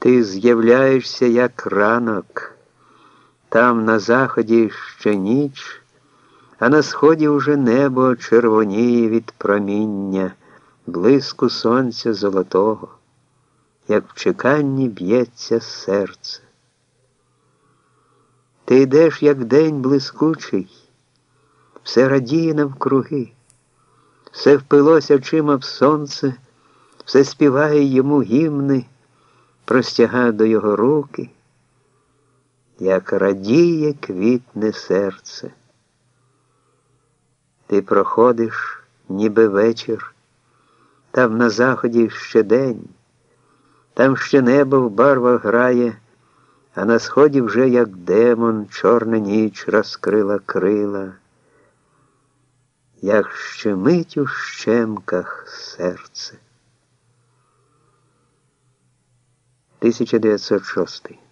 Ти з'являєшся, як ранок, там на заході ще ніч, а на сході уже небо червоніє від проміння, блиску сонця золотого, як в чеканні б'ється серце. Ти йдеш, як день блискучий, все радіє навкруги, все впилося очима в сонце, все співає йому гімни простягає до його руки, як радіє квітне серце. Ти проходиш, ніби вечір, там на заході ще день, там ще небо в барвах грає, а на сході вже, як демон, чорна ніч розкрила крила, як щемить у щемках серце. 1906